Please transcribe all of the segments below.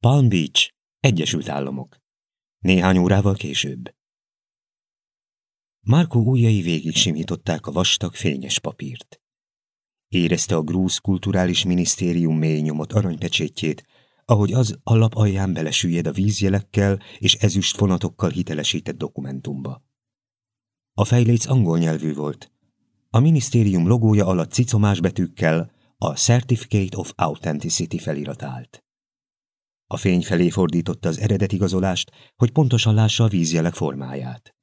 Palm Beach, Egyesült Államok. Néhány órával később. Márkó ujjai végig simították a vastag, fényes papírt. Érezte a grúz kulturális minisztérium mély nyomott aranypecsétjét, ahogy az a lap alján belesüllyed a vízjelekkel és ezüst fonatokkal hitelesített dokumentumba. A fejléc angol nyelvű volt. A minisztérium logója alatt cicomás betűkkel a Certificate of Authenticity felirat állt. A fény felé fordította az eredetigazolást, hogy pontosan lássa a vízjelek formáját.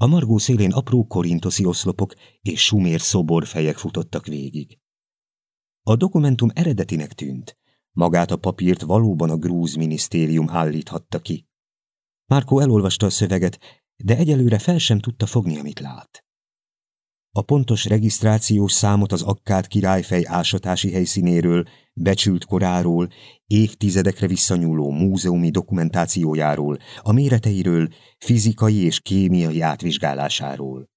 A margó szélén apró korintoszi oszlopok és sumér szoborfejek futottak végig. A dokumentum eredetinek tűnt, magát a papírt valóban a grúz minisztérium állíthatta ki. Márkó elolvasta a szöveget, de egyelőre fel sem tudta fogni, amit lát. A pontos regisztrációs számot az Akkád királyfej ásatási helyszínéről, becsült koráról, évtizedekre visszanyúló múzeumi dokumentációjáról, a méreteiről, fizikai és kémiai átvizsgálásáról.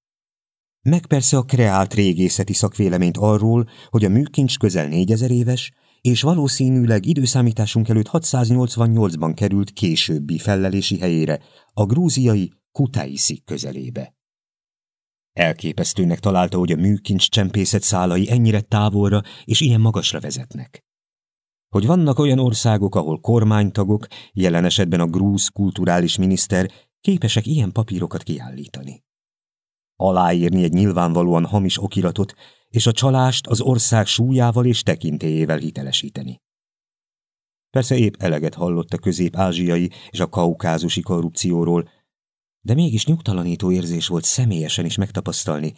Meg persze a kreált régészeti szakvéleményt arról, hogy a műkincs közel négyezer éves, és valószínűleg időszámításunk előtt 688-ban került későbbi fellelési helyére, a grúziai Kutaiszik közelébe. Elképesztőnek találta, hogy a műkincs csempészet szálai ennyire távolra és ilyen magasra vezetnek. Hogy vannak olyan országok, ahol kormánytagok, jelen esetben a grúz kulturális miniszter képesek ilyen papírokat kiállítani. Aláírni egy nyilvánvalóan hamis okiratot, és a csalást az ország súlyával és tekintélyével hitelesíteni. Persze épp eleget hallott a közép-ázsiai és a kaukázusi korrupcióról, de mégis nyugtalanító érzés volt személyesen is megtapasztalni,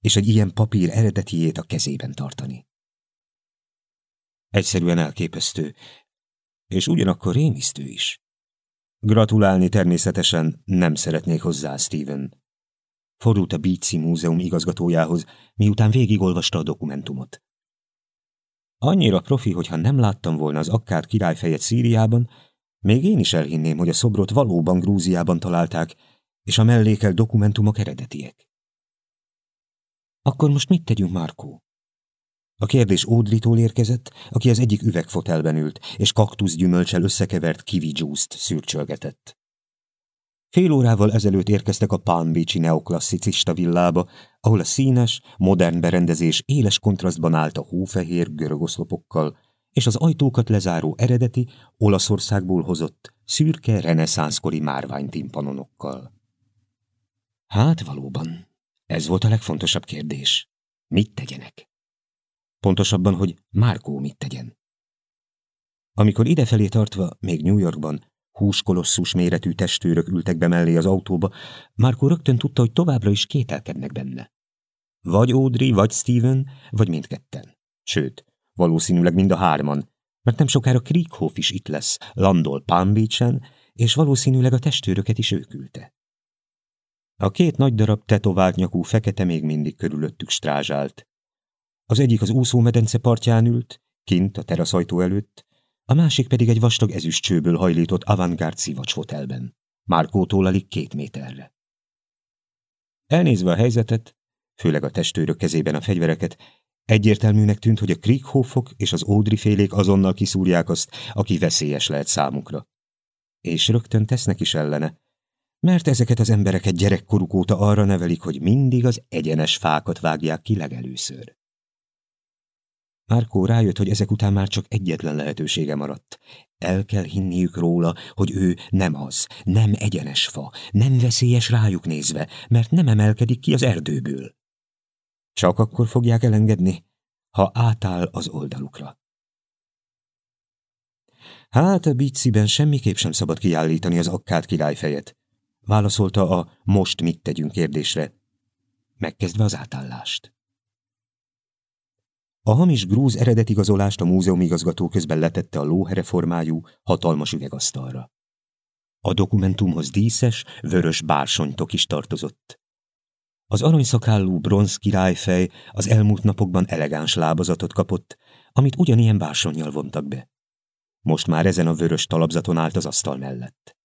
és egy ilyen papír eredetiét a kezében tartani. Egyszerűen elképesztő, és ugyanakkor rémisztő is. Gratulálni természetesen nem szeretnék hozzá, Steven. Fordult a Beatsy Múzeum igazgatójához, miután végigolvasta a dokumentumot. Annyira profi, hogyha nem láttam volna az akkád királyfejet Szíriában, még én is elhinném, hogy a szobrot valóban Grúziában találták, és a mellékel dokumentumok eredetiek. Akkor most mit tegyünk, Márkó? A kérdés Ódritól érkezett, aki az egyik üvegfotelben ült, és kaktuszgyümölcsel összekevert kiwi juice szürcsölgetett. Fél órával ezelőtt érkeztek a Palm Beach-i neoklasszicista villába, ahol a színes, modern berendezés éles kontrasztban állt a hófehér görögoszlopokkal, és az ajtókat lezáró eredeti, Olaszországból hozott, szürke reneszánszkori márványtimpanonokkal. Hát valóban, ez volt a legfontosabb kérdés. Mit tegyenek? Pontosabban, hogy Márkó mit tegyen. Amikor idefelé tartva, még New Yorkban, húskolosszus méretű testőrök ültek be mellé az autóba, Márkó rögtön tudta, hogy továbbra is kételkednek benne. Vagy Audrey, vagy Steven, vagy mindketten. Sőt, valószínűleg mind a hárman, mert nem sokára Krieghoff is itt lesz, landol Palm Beach-en, és valószínűleg a testőröket is ő küldte. A két nagy darab tetovált nyakú fekete még mindig körülöttük strázsált. Az egyik az úszómedence partján ült, kint a teraszajtó előtt, a másik pedig egy vastag ezüstcsőből hajlított avantgárd fotelben. Márkótól alig két méterre. Elnézve a helyzetet, főleg a testőrök kezében a fegyvereket, egyértelműnek tűnt, hogy a Krieghoffok és az félék azonnal kiszúrják azt, aki veszélyes lehet számukra. És rögtön tesznek is ellene, mert ezeket az embereket gyerekkoruk óta arra nevelik, hogy mindig az egyenes fákat vágják ki legelőször. Márkó rájött, hogy ezek után már csak egyetlen lehetősége maradt. El kell hinniük róla, hogy ő nem az, nem egyenes fa, nem veszélyes rájuk nézve, mert nem emelkedik ki az erdőből. Csak akkor fogják elengedni, ha átáll az oldalukra. Hát a biciben semmiképp sem szabad kiállítani az akkád királyfejet válaszolta a most mit tegyünk kérdésre, megkezdve az átállást. A hamis grúz eredetigazolást a múzeum igazgató közben letette a lóhereformájú, hatalmas üvegasztalra. A dokumentumhoz díszes, vörös bársonytok is tartozott. Az aranyszakállú bronz királyfej az elmúlt napokban elegáns lábazatot kapott, amit ugyanilyen bársonyjal vontak be. Most már ezen a vörös talapzaton állt az asztal mellett.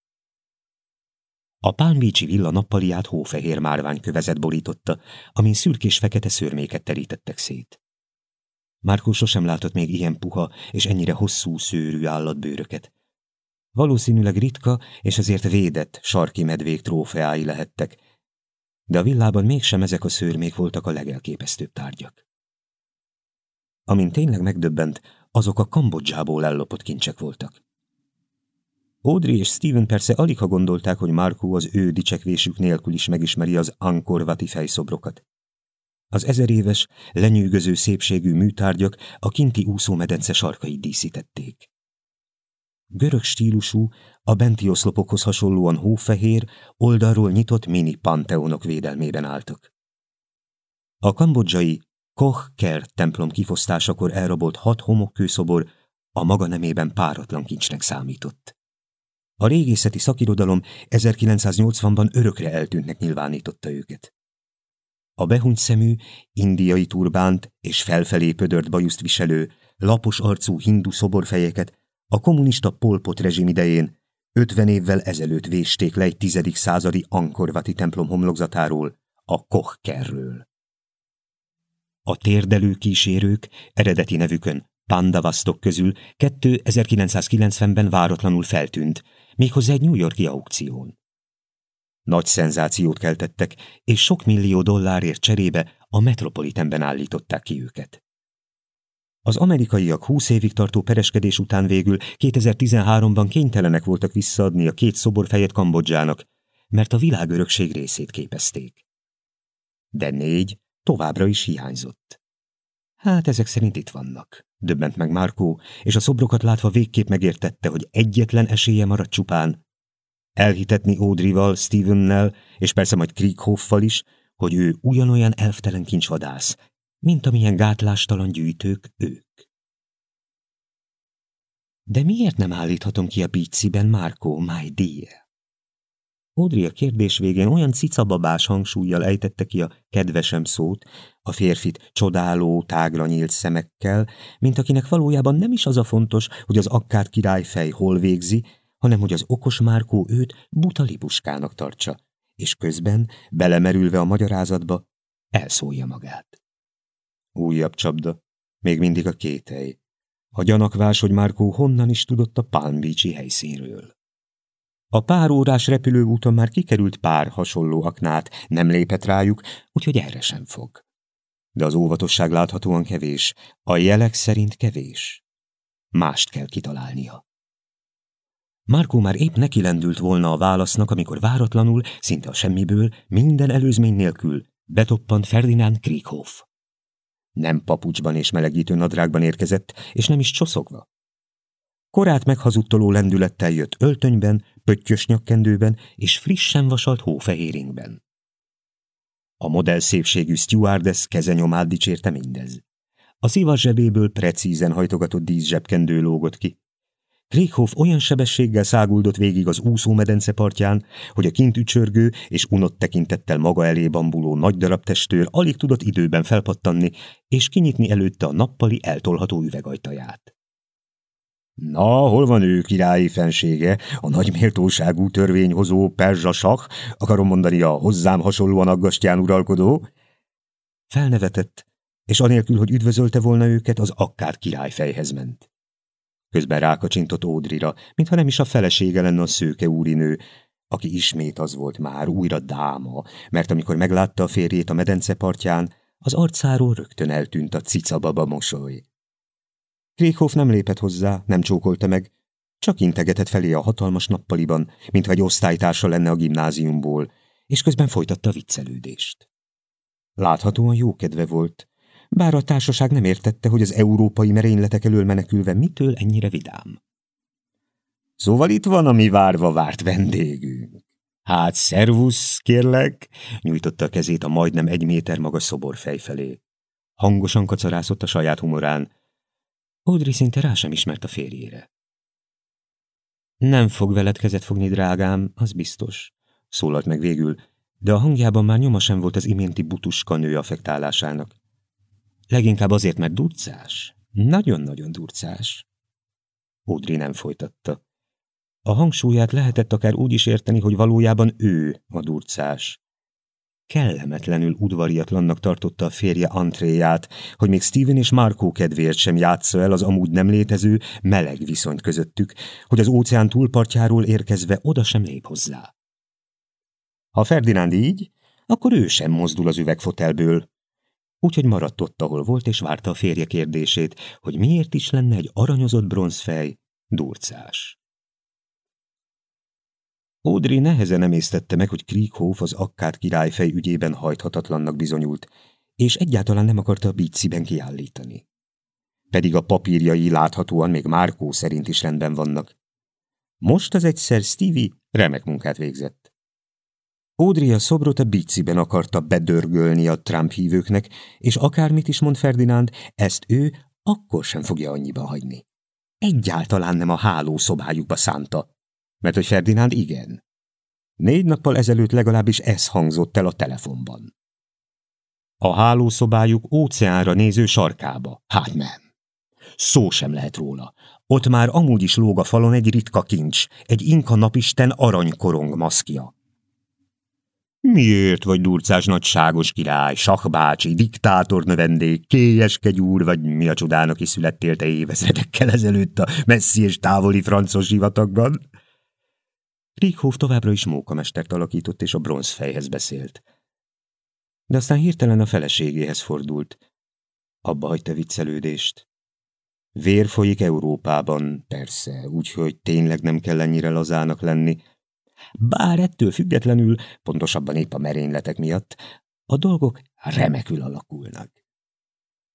A pálmbícsi villa nappaliát hófehér márvány kövezet borította, amin szürkés-fekete szörméket terítettek szét. Márkó sosem látott még ilyen puha és ennyire hosszú szőrű állatbőröket, Valószínűleg ritka és ezért védett sarki medvék trófeái lehettek, de a villában mégsem ezek a szőrmék voltak a legelképesztőbb tárgyak. Amint tényleg megdöbbent, azok a Kambodzsából ellopott kincsek voltak. Audrey és Steven persze alig ha gondolták, hogy Markó az ő dicsekvésük nélkül is megismeri az Angkorvati fejszobrokat. Az ezer éves, lenyűgöző szépségű műtárgyak a kinti úszómedence sarkait díszítették. Görög stílusú, a benti oszlopokhoz hasonlóan hófehér, oldalról nyitott mini panteonok védelmében álltak. A kambodzsai Koch Ker templom kifosztásakor elrabolt hat homokkőszobor a maga nemében páratlan kincsnek számított. A régészeti szakirodalom 1980-ban örökre eltűntnek nyilvánította őket. A behunyt szemű, indiai turbánt és felfelé pödört bajuszt viselő, lapos arcú hindu szoborfejeket a kommunista polpot rezsim idején 50 évvel ezelőtt vésték le egy tizedik századi Ankorvati templom homlokzatáról, a Kochkerről. A térdelő kísérők eredeti nevükön Pandavasztok közül 1990-ben váratlanul feltűnt, méghozzá egy New Yorki aukción. Nagy szenzációt keltettek, és sok millió dollárért cserébe a Metropolitanben állították ki őket. Az amerikaiak 20 évig tartó pereskedés után végül 2013-ban kénytelenek voltak visszaadni a két szoborfejet Kambodzsának, mert a világörökség részét képezték. De négy továbbra is hiányzott. Hát ezek szerint itt vannak, döbbent meg Márkó, és a szobrokat látva végképp megértette, hogy egyetlen esélye maradt csupán. Elhitetni Audrival, Stevennel, és persze majd Krieghoffal is, hogy ő ugyanolyan elftelen kincsvadász, mint amilyen gátlástalan gyűjtők ők. De miért nem állíthatom ki a bíciben Marco, my dear? Audrey a kérdés végén olyan cicababás hangsúlyjal ejtette ki a kedvesem szót, a férfit csodáló, tágra nyílt szemekkel, mint akinek valójában nem is az a fontos, hogy az akkád királyfej hol végzi, hanem hogy az okos Márkó őt buta libuskának tartsa, és közben, belemerülve a magyarázatba, elszólja magát. Újabb csapda, még mindig a kételj. A gyanakvás, hogy Márkó honnan is tudott a Palm Beach-i helyszínről. A pár órás repülőúton már kikerült pár hasonló aknát, nem lépett rájuk, úgyhogy erre sem fog. De az óvatosság láthatóan kevés, a jelek szerint kevés. Mást kell kitalálnia. Márkó már épp neki lendült volna a válasznak, amikor váratlanul, szinte a semmiből, minden előzmény nélkül betoppant Ferdinand Krieghoff. Nem papucsban és melegítő nadrágban érkezett, és nem is csoszogva. Korát meghazudtoló lendülettel jött öltönyben, pöttyös nyakkendőben és frissen vasalt hófehéringben. A modell szépségű stewardess kezenyomát dicsérte mindez. A szívas zsebéből precízen hajtogatott díszsebkendő lógott ki. Krieghoff olyan sebességgel száguldott végig az úszómedence partján, hogy a kint ücsörgő és unott tekintettel maga elé bambuló nagy darab testőr alig tudott időben felpattanni és kinyitni előtte a nappali eltolható üvegajtaját. Na, hol van ő királyi fensége, a nagy méltóságú törvényhozó perzsa sak, akarom mondani a hozzám hasonlóan aggastyán uralkodó? Felnevetett, és anélkül, hogy üdvözölte volna őket, az akkád királyfejhez ment. Közben rákacsintott Ódrira, mintha nem is a felesége lenne a szőke úrinő, aki ismét az volt már újra dáma, mert amikor meglátta a férjét a medence partján, az arcáról rögtön eltűnt a cicababa mosoly. Krékhoff nem lépett hozzá, nem csókolta meg, csak integetett felé a hatalmas nappaliban, mintha egy osztálytársa lenne a gimnáziumból, és közben folytatta a viccelődést. Láthatóan jó kedve volt, bár a társaság nem értette, hogy az európai merényletek elől menekülve mitől ennyire vidám. Szóval itt van a mi várva várt vendégünk. Hát, szervusz, kérlek, nyújtotta a kezét a majdnem egy méter magas szobor fej felé. Hangosan kacarászott a saját humorán. Audrey szinte rá sem ismert a férjére. Nem fog veled kezet fogni, drágám, az biztos, szólalt meg végül, de a hangjában már nyoma sem volt az iménti butuska nő affektálásának. Leginkább azért, mert durcás. Nagyon-nagyon durcás. Audrey nem folytatta. A hangsúlyát lehetett akár úgy is érteni, hogy valójában ő a durcás. Kellemetlenül udvariatlannak tartotta a férje Antréját, hogy még Steven és Markó kedvéért sem játsza el az amúgy nem létező meleg viszonyt közöttük, hogy az óceán túlpartjáról érkezve oda sem lép hozzá. Ha Ferdinánd így, akkor ő sem mozdul az üvegfotelből. Úgyhogy maradt ott, ahol volt, és várta a férje kérdését, hogy miért is lenne egy aranyozott bronzfej durcás. Audrey nehezen emésztette meg, hogy Krieghoff az akkát királyfej ügyében hajthatatlannak bizonyult, és egyáltalán nem akarta a bíciben kiállítani. Pedig a papírjai láthatóan még Márkó szerint is rendben vannak. Most az egyszer Stevie remek munkát végzett. Audrey a szobrot a bíciben akarta bedörgölni a Trump hívőknek, és akármit is mond Ferdinánd, ezt ő akkor sem fogja annyiba hagyni. Egyáltalán nem a hálószobájukba szánta, mert hogy Ferdinánd igen. Négy nappal ezelőtt legalábbis ez hangzott el a telefonban. A hálószobájuk óceánra néző sarkába. Hát nem. Szó sem lehet róla. Ott már amúgy is lóg a falon egy ritka kincs, egy inka napisten aranykorong maszkja. Miért vagy durcás nagyságos király, sakbácsi, diktátor növendék, kélyes úr, vagy mi a csodának is születtél te évezredekkel ezelőtt a messzi és távoli francos sivatagban? Krieghoff továbbra is mókamestert alakított, és a bronzfejhez beszélt. De aztán hirtelen a feleségéhez fordult. Abba hagyta viccelődést. Vér folyik Európában, persze, úgyhogy tényleg nem kell ennyire lazának lenni. Bár ettől függetlenül, pontosabban épp a merényletek miatt, a dolgok remekül alakulnak.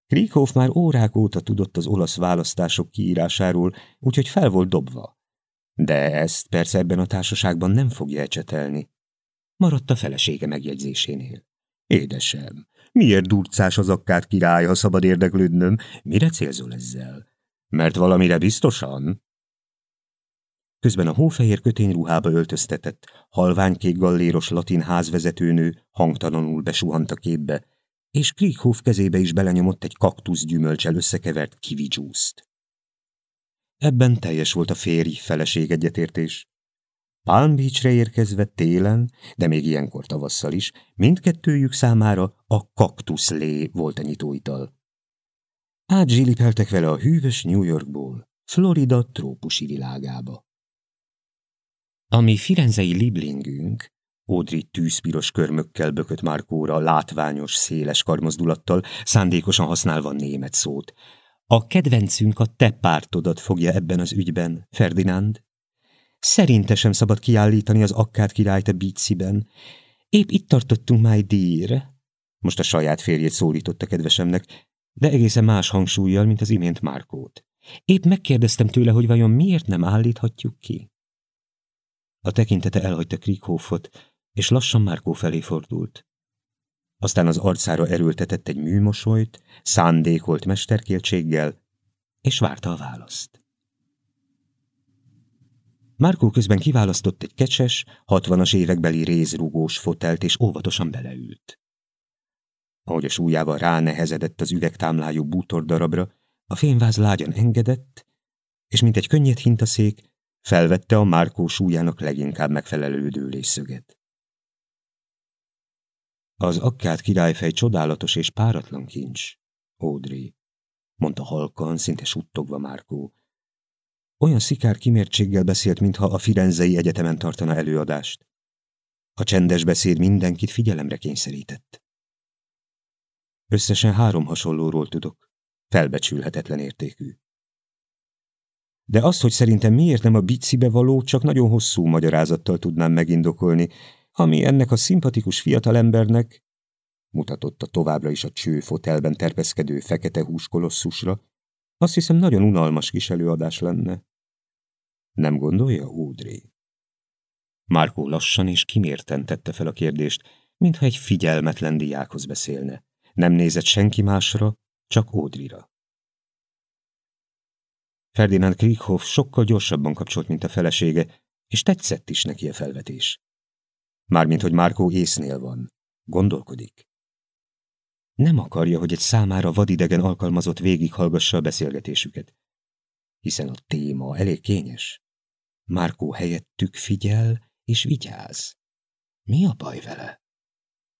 Krieghoff már órák óta tudott az olasz választások kiírásáról, úgyhogy fel volt dobva. De ezt persze ebben a társaságban nem fogja ecsetelni. Maradt a felesége megjegyzésénél. Édesem, miért durcás az akkát király, ha szabad érdeklődnöm? Mire célzol ezzel? Mert valamire biztosan? Közben a hófehér kötényruhába öltöztetett, halványkék galléros latin házvezetőnő hangtalanul besuhant a képbe, és Krieghoff kezébe is belenyomott egy kaktusz gyümölcsel összekevert kividzsúszt. Ebben teljes volt a férj-feleség egyetértés. Palm Beachre érkezve télen, de még ilyenkor tavasszal is, mindkettőjük számára a kaktuszlé volt a nyitóital. Átzsilipeltek vele a hűvös New Yorkból, Florida trópusi világába. Ami firenzei liblingünk, Audrey tűzpiros körmökkel bökött Márkóra látványos, széles karmozdulattal, szándékosan használva német szót, a kedvencünk a te pártodat fogja ebben az ügyben, Ferdinánd. Szerinte sem szabad kiállítani az akkát királyt a bíciben. Épp itt tartottunk már dír. Most a saját férjét szólította kedvesemnek, de egészen más hangsúlyjal, mint az imént Márkót. Épp megkérdeztem tőle, hogy vajon miért nem állíthatjuk ki. A tekintete elhagyta Krieghoffot, és lassan Márkó felé fordult. Aztán az arcára erőltetett egy műmosolyt, szándékolt mesterkéltséggel, és várta a választ. Márkó közben kiválasztott egy kecses, hatvanas évekbeli rézrugós fotelt, és óvatosan beleült. Ahogy a súlyával ránehezedett az üvegtámlájú bútordarabra, a fényváz lágyan engedett, és mint egy könnyed hintaszék, felvette a Márkó súlyának leginkább megfelelő dőlésszöget. Az akkát királyfej csodálatos és páratlan kincs, Audrey, mondta halkan, szinte suttogva Márkó. Olyan szikár kimértséggel beszélt, mintha a Firenzei Egyetemen tartana előadást. A csendes beszéd mindenkit figyelemre kényszerített. Összesen három hasonlóról tudok, felbecsülhetetlen értékű. De azt, hogy szerintem miért nem a bicibe való, csak nagyon hosszú magyarázattal tudnám megindokolni, ami ennek a szimpatikus fiatalembernek, mutatotta továbbra is a cső fotelben terpeszkedő fekete hús kolosszusra, azt hiszem nagyon unalmas kis előadás lenne. Nem gondolja, Audrey? Márkó lassan és kimérten tette fel a kérdést, mintha egy figyelmetlen diákhoz beszélne. Nem nézett senki másra, csak Audreyra. Ferdinand Krieghoff sokkal gyorsabban kapcsolt, mint a felesége, és tetszett is neki a felvetés. Mármint, hogy Márkó észnél van. Gondolkodik. Nem akarja, hogy egy számára vadidegen alkalmazott végighallgassa a beszélgetésüket. Hiszen a téma elég kényes. Márkó helyettük figyel és vigyáz. Mi a baj vele?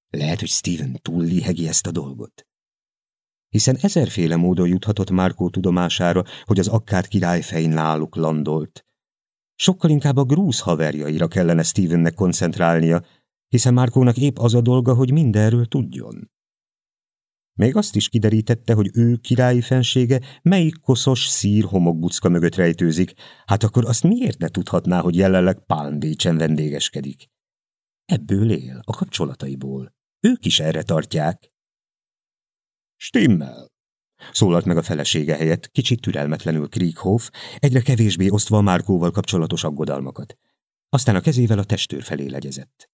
Lehet, hogy Steven túllihegi ezt a dolgot. Hiszen ezerféle módon juthatott Márkó tudomására, hogy az akkát királyfejn náluk landolt. Sokkal inkább a grúz haverjaira kellene Stevennek koncentrálnia, hiszen Márkónak épp az a dolga, hogy mindenről tudjon. Még azt is kiderítette, hogy ő királyi fensége melyik koszos szír homokbucka mögött rejtőzik, hát akkor azt miért ne tudhatná, hogy jelenleg Beach-en vendégeskedik? Ebből él, a kapcsolataiból. Ők is erre tartják. Stimmel, szólalt meg a felesége helyett, kicsit türelmetlenül Krieghoff, egyre kevésbé osztva Márkóval kapcsolatos aggodalmakat. Aztán a kezével a testőr felé legyezett.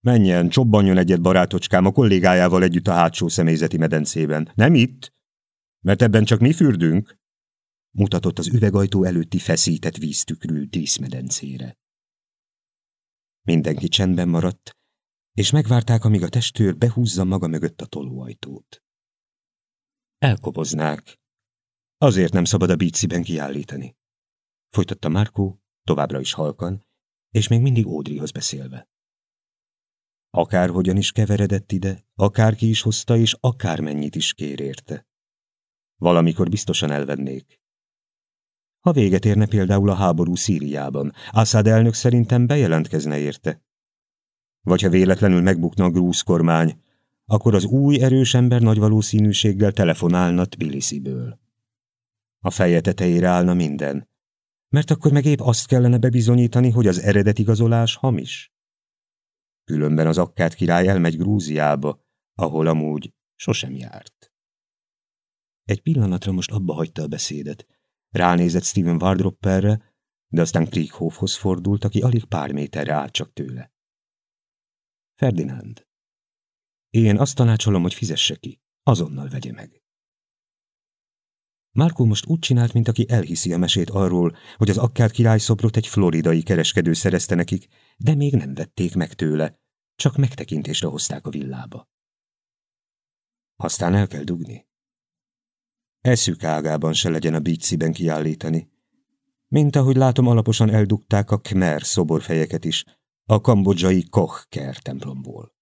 Menjen, csobbanjon egyet barátocskám a kollégájával együtt a hátsó személyzeti medencében. Nem itt? Mert ebben csak mi fürdünk? Mutatott az üvegajtó előtti feszített víztükrű díszmedencére. Mindenki csendben maradt, és megvárták, amíg a testőr behúzza maga mögött a tolóajtót. Elkoboznák. Azért nem szabad a bíciben kiállítani. Folytatta Márkó, továbbra is halkan, és még mindig Ódrihoz beszélve. Akárhogyan is keveredett ide, akárki is hozta, és akármennyit is kér érte. Valamikor biztosan elvennék. Ha véget érne például a háború Szíriában, Assad elnök szerintem bejelentkezne érte. Vagy ha véletlenül megbukna a grúz kormány, akkor az új erős ember nagy valószínűséggel telefonálna Tbilisiből. A feje tetejére állna minden, mert akkor meg épp azt kellene bebizonyítani, hogy az eredetigazolás hamis. Különben az akkát király elmegy Grúziába, ahol amúgy sosem járt. Egy pillanatra most abba hagyta a beszédet. Ránézett Steven Wardropperre, de aztán Krieghoffhoz fordult, aki alig pár méterre állt csak tőle. Ferdinand, én azt tanácsolom, hogy fizesse ki. Azonnal vegye meg. Márkó most úgy csinált, mint aki elhiszi a mesét arról, hogy az akkát király egy floridai kereskedő szerezte nekik, de még nem vették meg tőle, csak megtekintésre hozták a villába. Aztán el kell dugni. Eszük ágában se legyen a bíciben kiállítani. Mint ahogy látom, alaposan eldugták a Khmer szoborfejeket is, a kambodzsai Koch-Ker templomból.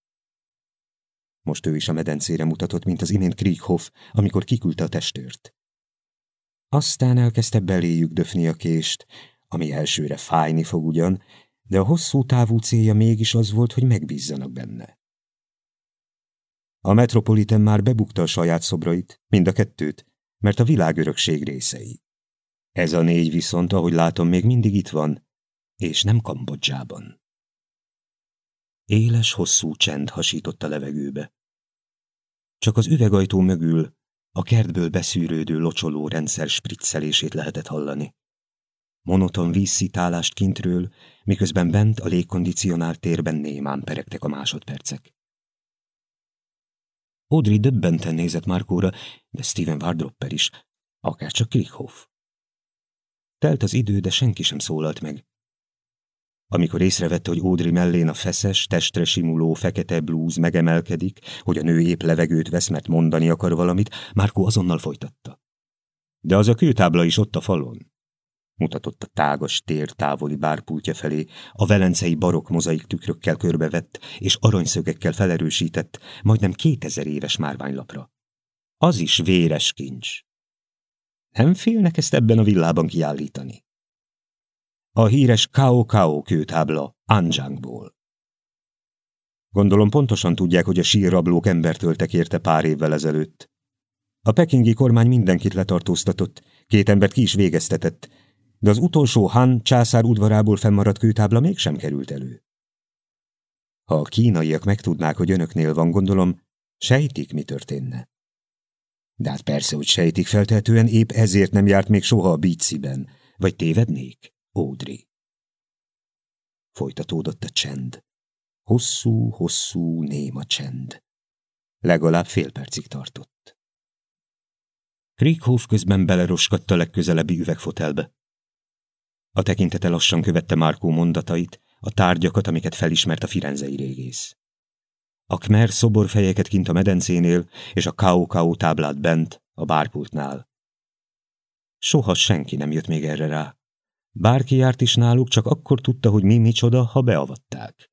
Most ő is a medencére mutatott, mint az imént Krieghoff, amikor kiküldte a testőrt. Aztán elkezdte beléjük döfni a kést, ami elsőre fájni fog ugyan, de a hosszú távú célja mégis az volt, hogy megbízzanak benne. A Metropoliten már bebukta a saját szobrait, mind a kettőt, mert a világörökség részei. Ez a négy viszont, ahogy látom, még mindig itt van, és nem Kambodzsában. Éles, hosszú csend hasított a levegőbe. Csak az üvegajtó mögül a kertből beszűrődő locsoló rendszer spriccelését lehetett hallani. Monoton vízszitálást kintről, miközben bent a légkondicionált térben némán peregtek a másodpercek. Audrey döbbenten nézett Markóra, de Steven Wardropper is, akár csak Krieghoff. Telt az idő, de senki sem szólalt meg. Amikor észrevette, hogy Audrey mellén a feszes, testre simuló fekete blúz megemelkedik, hogy a nő épp levegőt vesz, mert mondani akar valamit, Márkó azonnal folytatta. De az a kőtábla is ott a falon. Mutatott a tágas tér távoli bárpultja felé, a velencei barok mozaik tükrökkel körbevett és aranyszögekkel felerősített, majdnem kétezer éves márványlapra. Az is véres kincs. Nem félnek ezt ebben a villában kiállítani? A híres Kao Kao kőtábla Anjangból. Gondolom pontosan tudják, hogy a sírrablók embert öltek érte pár évvel ezelőtt. A pekingi kormány mindenkit letartóztatott, két embert ki is végeztetett, de az utolsó Han császár udvarából fennmaradt kőtábla mégsem került elő. Ha a kínaiak megtudnák, hogy önöknél van, gondolom, sejtik, mi történne. De hát persze, hogy sejtik feltehetően, épp ezért nem járt még soha a bíciben. Vagy tévednék? Audrey. Folytatódott a csend. Hosszú, hosszú, néma csend. Legalább fél percig tartott. Krieghoff közben beleroskadt a legközelebbi üvegfotelbe. A tekintete lassan követte Márkó mondatait, a tárgyakat, amiket felismert a firenzei régész. A Khmer szoborfejeket kint a medencénél, és a Kao-Kao táblát bent, a bárpultnál. Soha senki nem jött még erre rá. Bárki járt is náluk, csak akkor tudta, hogy mi micsoda, ha beavatták.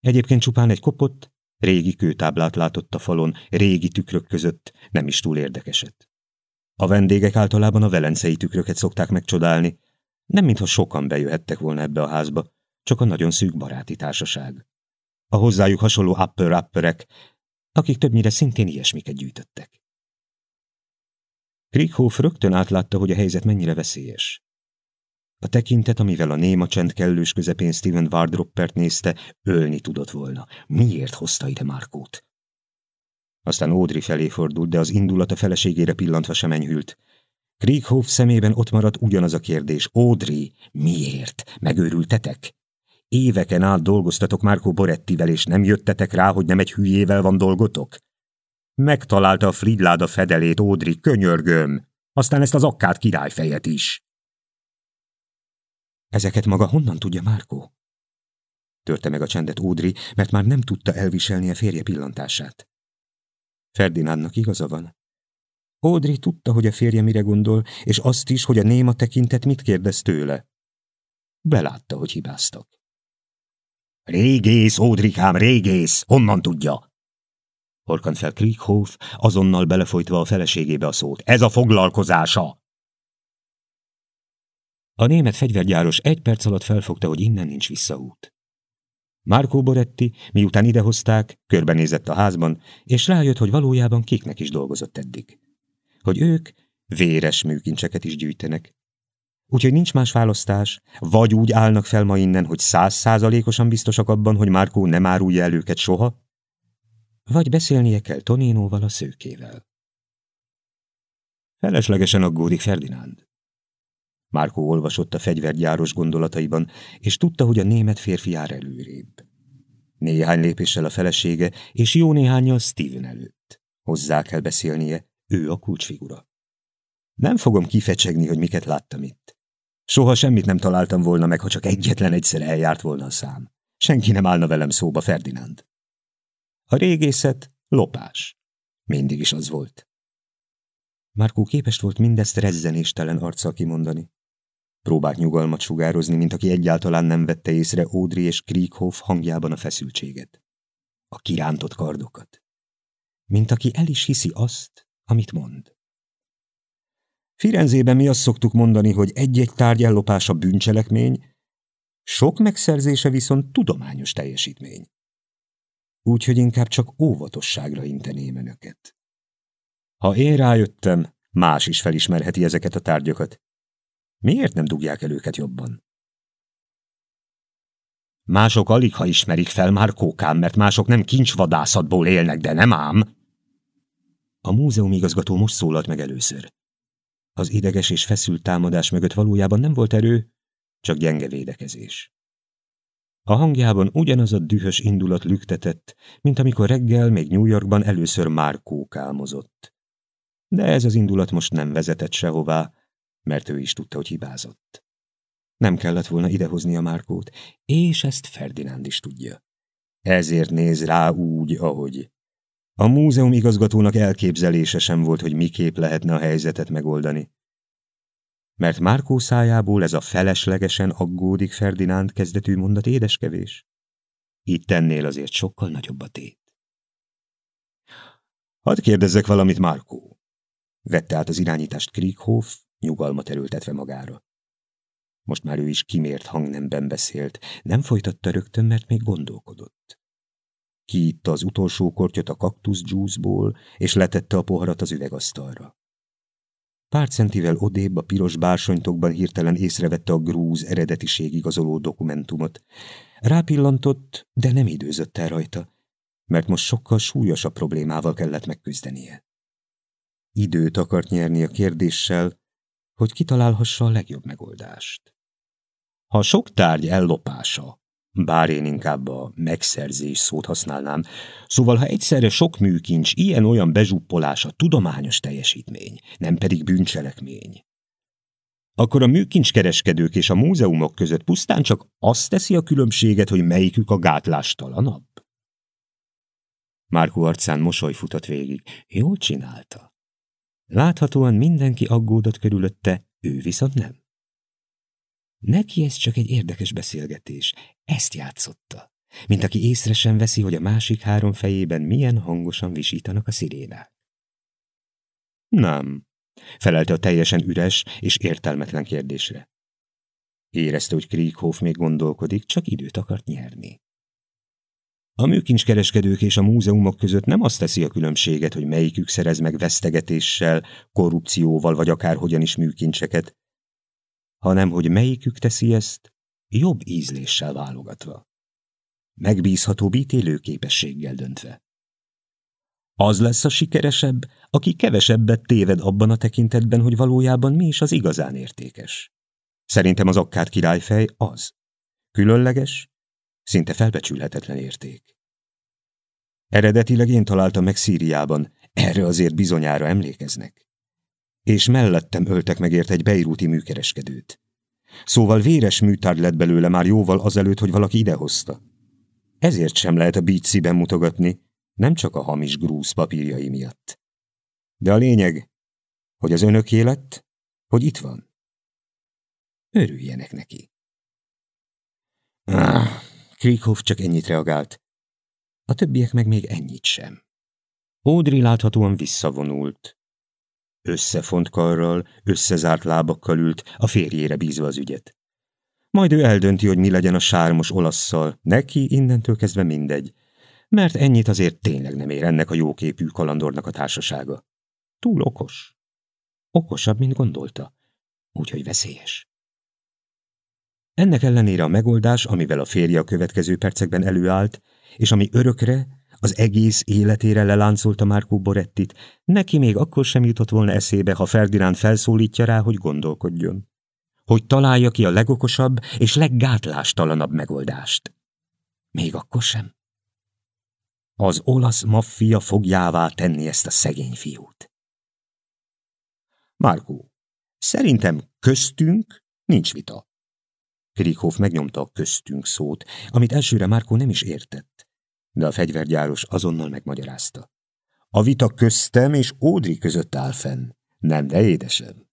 Egyébként csupán egy kopott, Régi kőtáblát látott a falon, régi tükrök között, nem is túl érdekeset. A vendégek általában a velencei tükröket szokták megcsodálni, nem mintha sokan bejöhettek volna ebbe a házba, csak a nagyon szűk baráti társaság. A hozzájuk hasonló upper-upperek, akik többnyire szintén ilyesmiket gyűjtöttek. Krieghoff rögtön átlátta, hogy a helyzet mennyire veszélyes. A tekintet, amivel a néma csend kellős közepén Steven Wardroppert nézte, ölni tudott volna. Miért hozta ide Márkót? Aztán Audrey felé fordult, de az indulat a feleségére pillantva sem enyhült. Krieghoff szemében ott maradt ugyanaz a kérdés. Audrey, miért? Megőrültetek? Éveken át dolgoztatok Márkó Borettivel, és nem jöttetek rá, hogy nem egy hülyével van dolgotok? Megtalálta a Fridláda fedelét, Audrey, könyörgöm. Aztán ezt az akkát királyfejet is. Ezeket maga honnan tudja, Márkó? Törte meg a csendet Ódri, mert már nem tudta elviselni a férje pillantását. Ferdinándnak igaza van. Ódri tudta, hogy a férje mire gondol, és azt is, hogy a néma tekintet mit kérdez tőle. Belátta, hogy hibáztak. Régész, Ódrikám, régész! Honnan tudja? Horkant fel Krieghoff, azonnal belefolytva a feleségébe a szót. Ez a foglalkozása! A német fegyvergyáros egy perc alatt felfogta, hogy innen nincs visszaút. Márkó Boretti, miután idehozták, körbenézett a házban, és rájött, hogy valójában kiknek is dolgozott eddig. Hogy ők véres műkincseket is gyűjtenek. Úgyhogy nincs más választás, vagy úgy állnak fel ma innen, hogy százszázalékosan biztosak abban, hogy Márkó nem árulja el őket soha, vagy beszélnie kell Toninóval a szőkével. Feleslegesen aggódik Ferdinánd. Márkó olvasott a fegyvergyáros gondolataiban, és tudta, hogy a német férfi jár előrébb. Néhány lépéssel a felesége, és jó néhányal Steven előtt. Hozzá kell beszélnie, ő a kulcsfigura. Nem fogom kifecsegni, hogy miket láttam itt. Soha semmit nem találtam volna meg, ha csak egyetlen egyszer eljárt volna a szám. Senki nem állna velem szóba, Ferdinánd. A régészet lopás. Mindig is az volt. Márkó képes volt mindezt rezzenéstelen arccal kimondani. Próbált nyugalmat sugározni, mint aki egyáltalán nem vette észre Audrey és Krieghoff hangjában a feszültséget. A kirántott kardokat. Mint aki el is hiszi azt, amit mond. Firenzében mi azt szoktuk mondani, hogy egy-egy tárgy ellopása bűncselekmény, sok megszerzése viszont tudományos teljesítmény. Úgyhogy inkább csak óvatosságra inteném önöket. Ha én rájöttem, más is felismerheti ezeket a tárgyakat, Miért nem dugják el őket jobban? Mások alig ha ismerik fel már kókám, mert mások nem kincsvadászatból élnek, de nem ám. A múzeum igazgató most szólalt meg először. Az ideges és feszült támadás mögött valójában nem volt erő, csak gyenge védekezés. A hangjában ugyanaz a dühös indulat lüktetett, mint amikor reggel még New Yorkban először már kókálmozott. De ez az indulat most nem vezetett sehová, mert ő is tudta, hogy hibázott. Nem kellett volna idehozni a Márkót, és ezt Ferdinánd is tudja. Ezért néz rá úgy, ahogy. A múzeum igazgatónak elképzelése sem volt, hogy miképp lehetne a helyzetet megoldani. Mert Márkó szájából ez a feleslegesen aggódik Ferdinánd kezdetű mondat édeskevés. Itt ennél azért sokkal nagyobb a tét. Hadd kérdezzek valamit, Márkó. Vette át az irányítást Krieghoff, nyugalmat erőltetve magára. Most már ő is kimért hangnemben beszélt, nem folytatta rögtön, mert még gondolkodott. Kiitta az utolsó kortyot a kaktusz dzsúzból, és letette a poharat az üvegasztalra. Pár centivel odébb a piros bársonytokban hirtelen észrevette a grúz eredetiség igazoló dokumentumot. Rápillantott, de nem időzött el rajta, mert most sokkal súlyosabb problémával kellett megküzdenie. Időt akart nyerni a kérdéssel, hogy kitalálhassa a legjobb megoldást. Ha sok tárgy ellopása, bár én inkább a megszerzés szót használnám, szóval ha egyszerre sok műkincs ilyen-olyan bezsuppolása tudományos teljesítmény, nem pedig bűncselekmény, akkor a műkincskereskedők és a múzeumok között pusztán csak azt teszi a különbséget, hogy melyikük a gátlástalanabb? Márkó arcán mosoly futott végig. Jól csinálta. Láthatóan mindenki aggódott körülötte, ő viszont nem. Neki ez csak egy érdekes beszélgetés, ezt játszotta. mint aki észre sem veszi, hogy a másik három fejében milyen hangosan visítanak a szirénák. Nem, felelte a teljesen üres és értelmetlen kérdésre. Érezte, hogy Krieghoff még gondolkodik, csak időt akart nyerni. A műkincskereskedők és a múzeumok között nem azt teszi a különbséget, hogy melyikük szerez meg vesztegetéssel, korrupcióval vagy akárhogyan is műkincseket, hanem hogy melyikük teszi ezt jobb ízléssel válogatva. Megbízhatóbb ítélőképességgel döntve. Az lesz a sikeresebb, aki kevesebbet téved abban a tekintetben, hogy valójában mi is az igazán értékes. Szerintem az akkád királyfej az. Különleges, szinte felbecsülhetetlen érték. Eredetileg én találtam meg Szíriában, erre azért bizonyára emlékeznek. És mellettem öltek meg ért egy beiruti műkereskedőt. Szóval véres műtárgy lett belőle már jóval azelőtt, hogy valaki idehozta. Ezért sem lehet a bíciben mutogatni, nem csak a hamis grúz papírjai miatt. De a lényeg, hogy az önök élet, hogy itt van. Örüljenek neki. Krieghoff csak ennyit reagált. A többiek meg még ennyit sem. Audrey láthatóan visszavonult. Összefont karral, összezárt lábakkal ült, a férjére bízva az ügyet. Majd ő eldönti, hogy mi legyen a sármos olasszal, neki innentől kezdve mindegy, mert ennyit azért tényleg nem ér ennek a jóképű kalandornak a társasága. Túl okos. Okosabb, mint gondolta, úgyhogy veszélyes. Ennek ellenére a megoldás, amivel a férje a következő percekben előállt, és ami örökre, az egész életére leláncolta Márkó Borettit, neki még akkor sem jutott volna eszébe, ha Ferdinánd felszólítja rá, hogy gondolkodjon. Hogy találja ki a legokosabb és leggátlástalanabb megoldást. Még akkor sem. Az olasz maffia fogjává tenni ezt a szegény fiút. Márkó, szerintem köztünk nincs vita. Krieghoff megnyomta a köztünk szót, amit elsőre Márkó nem is értett, de a fegyvergyáros azonnal megmagyarázta. A vita köztem és Ódri között áll fenn. Nem, de édesem.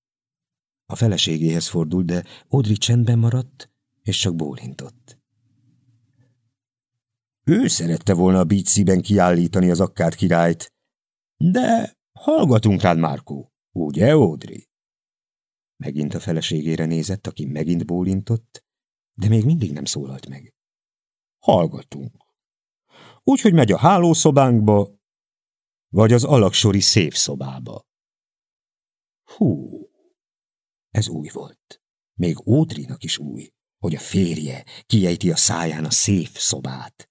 A feleségéhez fordult, de Ódri csendben maradt, és csak bólintott. Ő szerette volna a bíciben kiállítani az akkát királyt, de hallgatunk rád, Márkó, ugye, Ódri? Megint a feleségére nézett, aki megint bólintott, de még mindig nem szólalt meg. Hallgatunk. Úgyhogy megy a hálószobánkba, vagy az alaksori széfszobába. Hú, ez új volt. Még Ódrinak is új, hogy a férje kiejti a száján a széf szobát.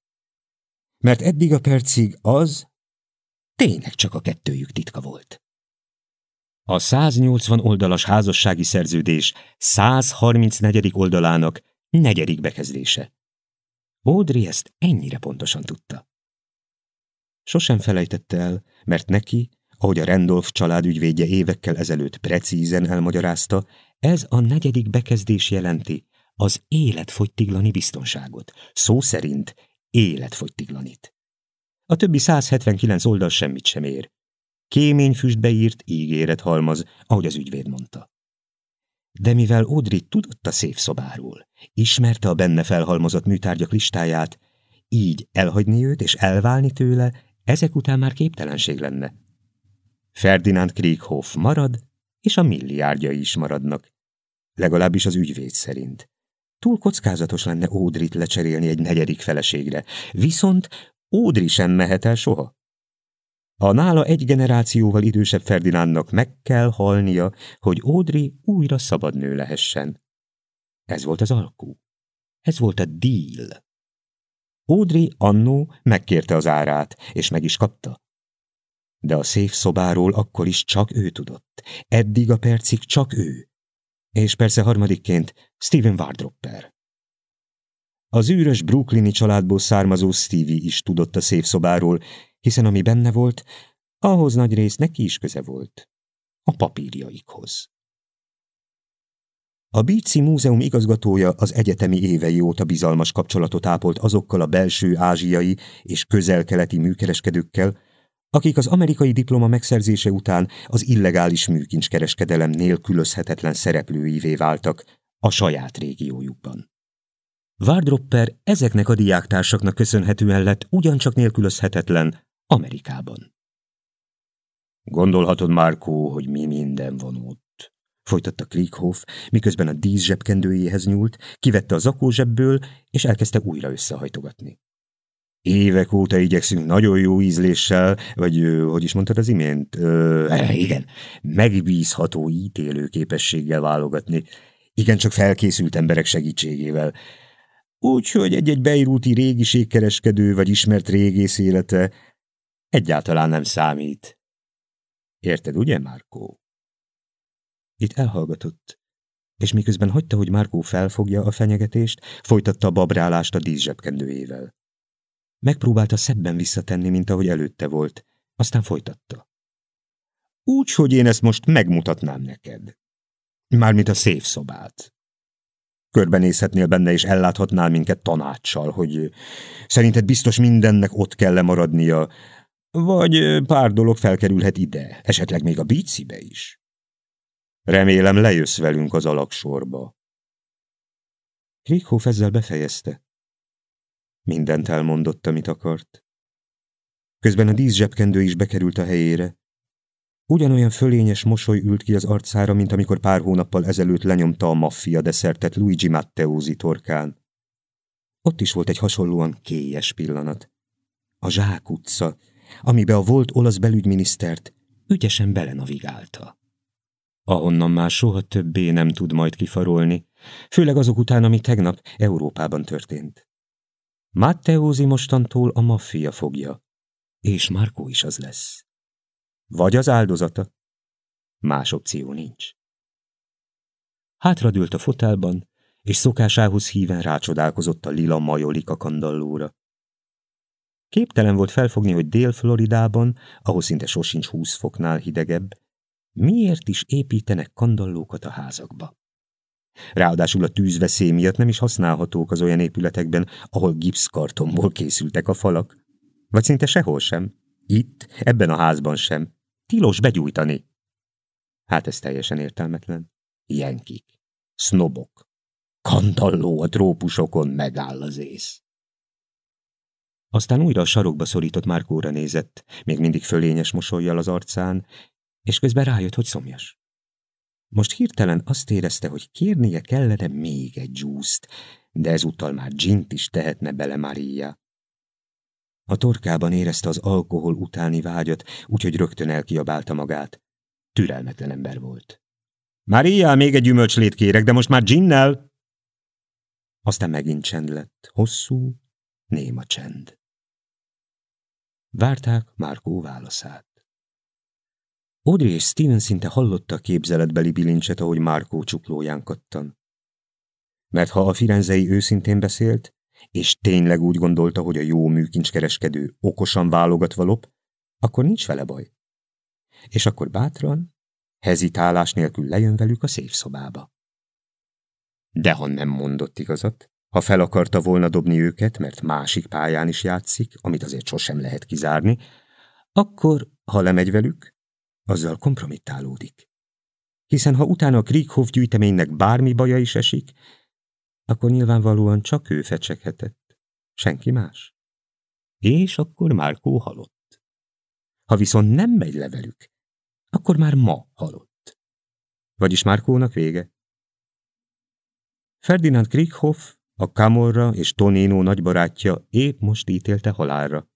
Mert eddig a percig az tényleg csak a kettőjük titka volt. A 180 oldalas házassági szerződés 134. oldalának Negyedik bekezdése. Audrey ezt ennyire pontosan tudta. Sosem felejtette el, mert neki, ahogy a Randolph családügyvédje évekkel ezelőtt precízen elmagyarázta, ez a negyedik bekezdés jelenti az életfogytiglani biztonságot. Szó szerint életfogytiglanit. A többi 179 oldal semmit sem ér. Kéményfüstbe írt ígéret halmaz, ahogy az ügyvéd mondta. De mivel Audrey tudott a szép szobáról, ismerte a benne felhalmozott műtárgyak listáját, így elhagyni őt és elválni tőle, ezek után már képtelenség lenne. Ferdinand Krieghoff marad, és a milliárdjai is maradnak. Legalábbis az ügyvéd szerint. Túl kockázatos lenne Ódrit lecserélni egy negyedik feleségre, viszont Ódri sem mehet el soha. A nála egy generációval idősebb Ferdinándnak meg kell halnia, hogy Audrey újra szabad nő lehessen. Ez volt az alkú. Ez volt a deal. Audrey annó megkérte az árát, és meg is kapta. De a szép szobáról akkor is csak ő tudott. Eddig a percig csak ő. És persze harmadikként Steven Wardropper. Az űrös brooklyni családból származó Stevie is tudott a szép szobáról, hiszen ami benne volt, ahhoz nagy rész neki is köze volt. A papírjaikhoz. A Bíci Múzeum igazgatója az egyetemi évei óta bizalmas kapcsolatot ápolt azokkal a belső ázsiai és közel-keleti műkereskedőkkel, akik az amerikai diploma megszerzése után az illegális műkincskereskedelem nélkülözhetetlen szereplőivé váltak a saját régiójukban. Wardropper ezeknek a diáktársaknak köszönhetően lett ugyancsak nélkülözhetetlen Amerikában. Gondolhatod, Márkó, hogy mi minden van ott. Folytatta Krieghoff, miközben a dísz zsebkendőjéhez nyúlt, kivette a zakó zsebből, és elkezdte újra összehajtogatni. Évek óta igyekszünk nagyon jó ízléssel, vagy hogy is mondtad az imént? Ö, eh, igen, megbízható ítélőképességgel válogatni. Igen, csak felkészült emberek segítségével. Úgyhogy egy-egy beiruti régiségkereskedő vagy ismert régész élete egyáltalán nem számít. Érted, ugye, Márkó? Itt elhallgatott, és miközben hagyta, hogy Márkó felfogja a fenyegetést, folytatta a babrálást a díszsebkendőjével. Megpróbálta szebben visszatenni, mint ahogy előtte volt, aztán folytatta. Úgy, hogy én ezt most megmutatnám neked. Mármint a szép szobát. Körbenézhetnél benne, és elláthatnál minket tanácssal, hogy szerinted biztos mindennek ott kell maradnia, vagy pár dolog felkerülhet ide, esetleg még a bícibe is. Remélem lejössz velünk az alaksorba. Krieghoff ezzel befejezte. Mindent elmondott, amit akart. Közben a díszsebkendő is bekerült a helyére. Ugyanolyan fölényes mosoly ült ki az arcára, mint amikor pár hónappal ezelőtt lenyomta a maffia deszertet Luigi Matteózi torkán. Ott is volt egy hasonlóan kélyes pillanat. A Zsák utca, amibe a volt olasz belügyminisztert ügyesen belenavigálta. Ahonnan már soha többé nem tud majd kifarolni, főleg azok után, ami tegnap Európában történt. Matteózi mostantól a maffia fogja, és Markó is az lesz. Vagy az áldozata. Más opció nincs. Hátradőlt a fotelban, és szokásához híven rácsodálkozott a lila majolika kandallóra. Képtelen volt felfogni, hogy Dél-Floridában, ahol szinte sosincs húsz foknál hidegebb, miért is építenek kandallókat a házakba. Ráadásul a tűzveszély miatt nem is használhatók az olyan épületekben, ahol gipszkartonból készültek a falak. Vagy szinte sehol sem. Itt, ebben a házban sem. Tilos begyújtani. Hát ez teljesen értelmetlen. Jenkik. Sznobok. Kandalló a trópusokon megáll az ész. Aztán újra a sarokba szorított Márkóra nézett, még mindig fölényes mosolyjal az arcán, és közben rájött, hogy szomjas. Most hirtelen azt érezte, hogy kérnie kellene még egy dzsúszt, de ezúttal már dzsint is tehetne bele Maria. A torkában érezte az alkohol utáni vágyat, úgyhogy rögtön elkiabálta magát. Türelmetlen ember volt. Maria, még egy gyümölcslét kérek, de most már ginnel! Aztán megint csend lett, hosszú, néma csend. Várták Márkó válaszát. Audrey és Steven szinte hallotta a képzeletbeli bilincset, ahogy Márkó csuklóján kattan. Mert ha a firenzei őszintén beszélt, és tényleg úgy gondolta, hogy a jó műkincskereskedő okosan válogatva lop, akkor nincs vele baj. És akkor bátran, hezitálás nélkül lejön velük a széfszobába. De ha nem mondott igazat, ha fel akarta volna dobni őket, mert másik pályán is játszik, amit azért sosem lehet kizárni, akkor, ha lemegy velük, azzal kompromittálódik. Hiszen ha utána a Krieghoff gyűjteménynek bármi baja is esik, akkor nyilvánvalóan csak ő fecseghetett, senki más. És akkor Márkó halott. Ha viszont nem megy le velük, akkor már ma halott. Vagyis Márkónak vége. Ferdinand Krieghoff, a Camorra és Tonino nagybarátja épp most ítélte halálra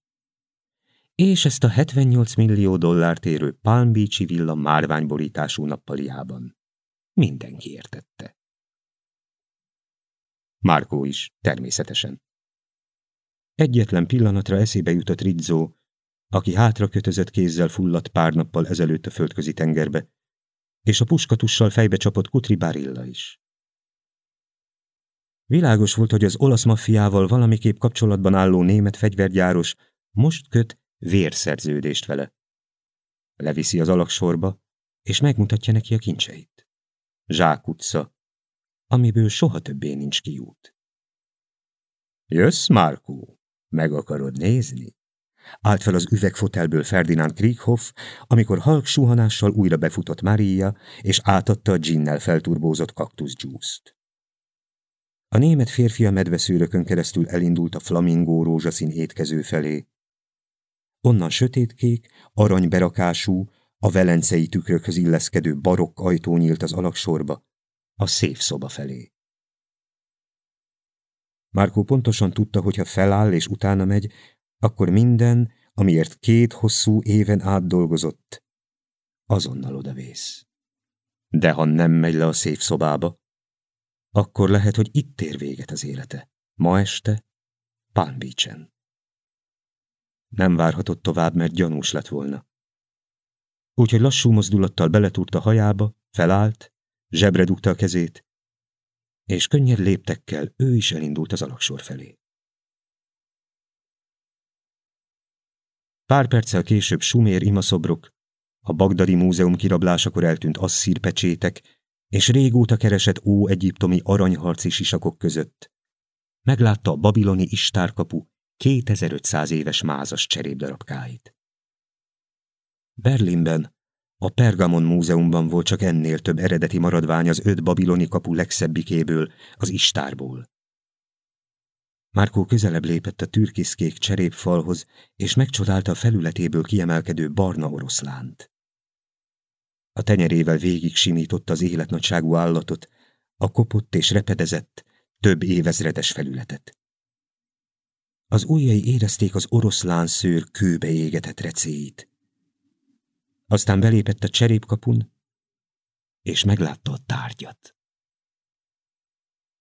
és ezt a 78 millió dollárt érő Palm Beach-i villa márványborítású nappaliában. Mindenki értette. Márkó is, természetesen. Egyetlen pillanatra eszébe jutott Rizzo, aki hátra kötözött kézzel fulladt pár nappal ezelőtt a földközi tengerbe, és a puskatussal fejbe csapott Kutri Barilla is. Világos volt, hogy az olasz maffiával valamiképp kapcsolatban álló német fegyvergyáros most köt vérszerződést vele. Leviszi az alaksorba, és megmutatja neki a kincseit. Zsák utca, amiből soha többé nincs kiút. Jössz, Márkó? Meg akarod nézni? Állt fel az üvegfotelből Ferdinand Krieghoff, amikor halk suhanással újra befutott Maria, és átadta a ginnel felturbózott kaktuszgyúszt. A német férfi a medveszűrökön keresztül elindult a flamingó rózsaszín étkező felé. Onnan sötétkék, aranyberakású, a velencei tükrökhöz illeszkedő barokk ajtó nyílt az alaksorba, a szép szoba felé. Márkó pontosan tudta, hogy ha feláll és utána megy, akkor minden, amiért két hosszú éven át dolgozott, azonnal odavész. De ha nem megy le a szép szobába, akkor lehet, hogy itt ér véget az élete. Ma este, Palm Beach-en. Nem várhatott tovább, mert gyanús lett volna. Úgyhogy lassú mozdulattal beletúrt a hajába, felállt, zsebre dugta a kezét, és könnyed léptekkel ő is elindult az alaksor felé. Pár perccel később sumér imaszobrok, a Bagdadi Múzeum kirablásakor eltűnt asszír pecsétek és régóta keresett ó-egyiptomi aranyharci sisakok között. Meglátta a babiloni istárkapu 2500 éves mázas cserébdarabkáit. Berlinben, a Pergamon Múzeumban volt csak ennél több eredeti maradvány az öt babiloni kapu legszebbikéből, az istárból. Márkó közelebb lépett a türkiszkék cserépfalhoz, és megcsodálta a felületéből kiemelkedő barna oroszlánt. A tenyerével végig simította az életnagyságú állatot, a kopott és repedezett, több évezredes felületet. Az ujjai érezték az oroszlán szőr kőbe égetett recéit. Aztán belépett a cserépkapun, és meglátta a tárgyat.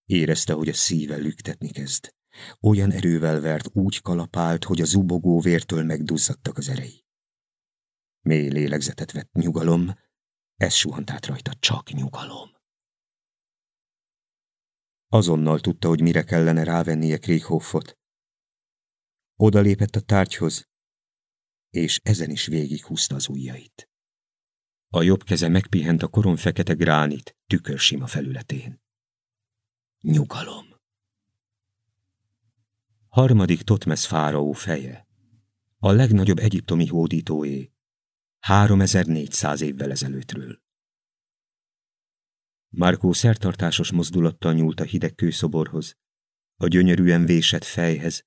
Érezte, hogy a szíve lüktetni kezd. Olyan erővel vert, úgy kalapált, hogy a zubogó vértől megduzzadtak az erei. Mély lélegzetet vett nyugalom, ez suhant át rajta, csak nyugalom. Azonnal tudta, hogy mire kellene rávennie Krieghoffot. Oda lépett a tárgyhoz, és ezen is végighúzta az ujjait. A jobb keze megpihent a koron fekete gránit tükörsima felületén. Nyugalom. Harmadik Totmes fáraó feje. A legnagyobb egyiptomi hódítóé. 3400 évvel ezelőttről. Márkó szertartásos mozdulattal nyúlt a hideg kőszoborhoz, a gyönyörűen vésett fejhez,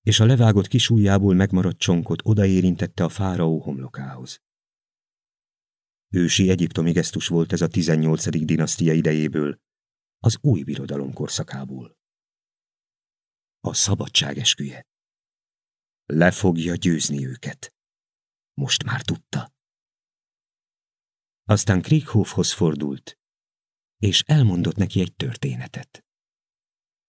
és a levágott kis ujjából megmaradt csonkot odaérintette a fáraó homlokához. Ősi egyiptomi gesztus volt ez a 18. dinasztia idejéből, az új birodalom korszakából. A szabadság esküje. Le fogja győzni őket. Most már tudta. Aztán Krieghoffhoz fordult, és elmondott neki egy történetet.